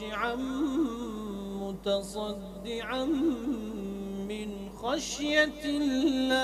خاشعا متصدعا من خشية الله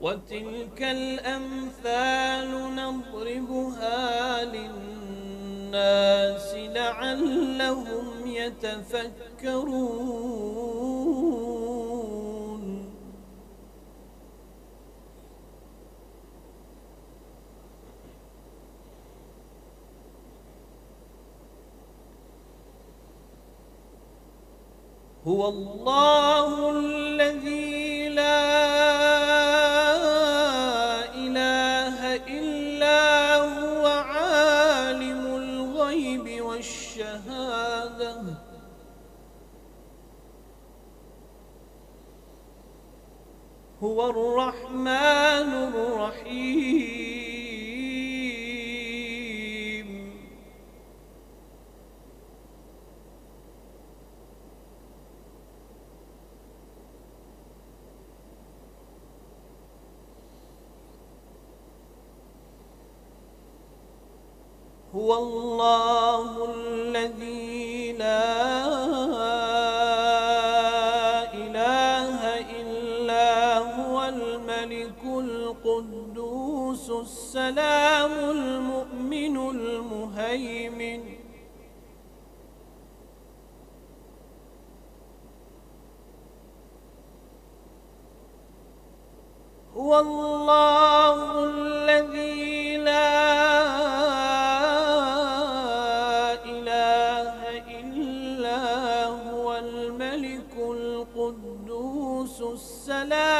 وتلك الأمثال نضربها للناس لعلهم يتفكرون. هو الله الذي والشهادة هو الرحمن الرحيم. هو الله. السلام المؤمن المهيمن. هو الله الذي لا إله إلا هو الملك القدوس السلام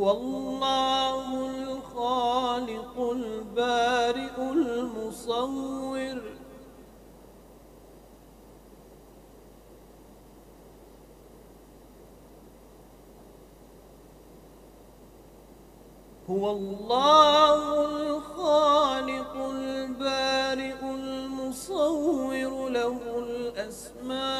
هو الله الخالق البارئ المصور. هو الله الخالق البارئ المصور له الأسماء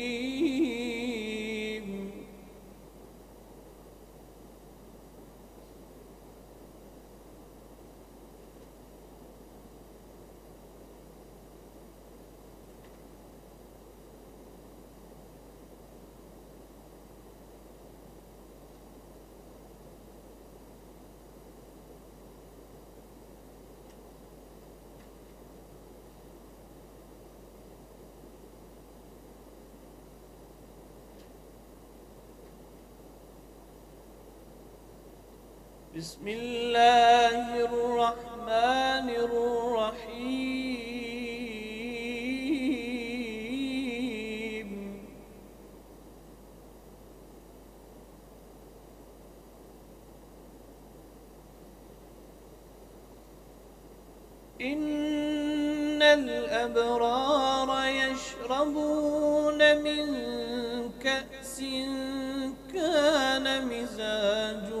بسم الله الرحمن الرحيم. إن الأبرار يشربون من كأس كان مزاجها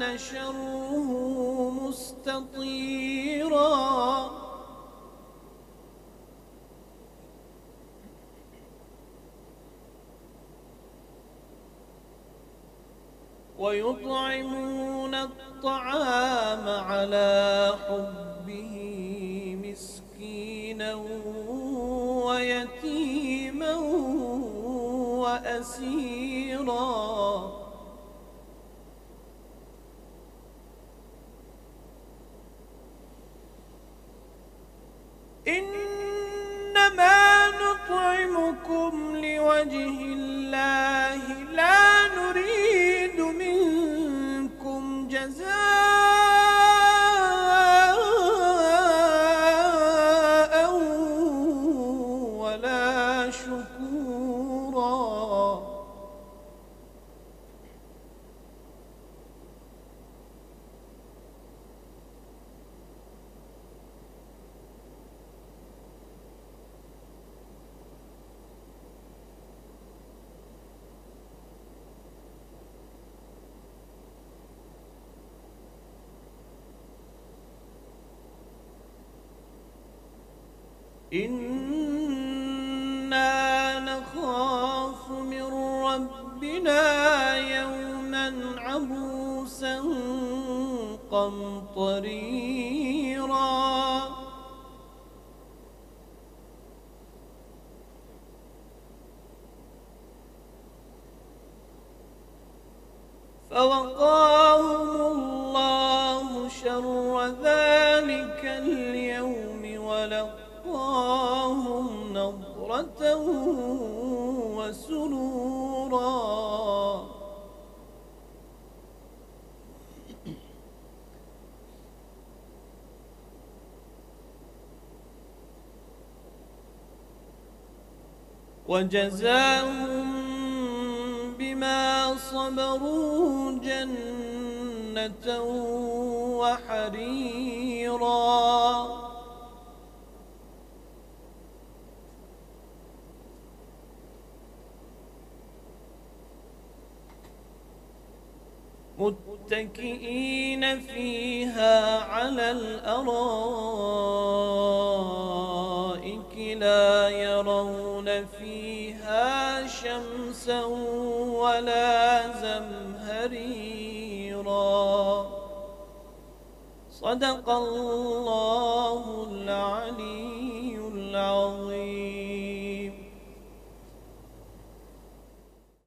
كان شره مستطيرا. ويطعمون الطعام على حبه مسكينا ويتيما وأسيرا. نطعمكم إنا نخاف من ربنا يوما عبوسا قمطريرا فوقاهم الله وسرورا. وجزاهم بما صبروا جنة وحريرا متكئين فيها على الأرائك لا يرون فيها شمسا ولا زمهريرا. صدق الله العلي العظيم.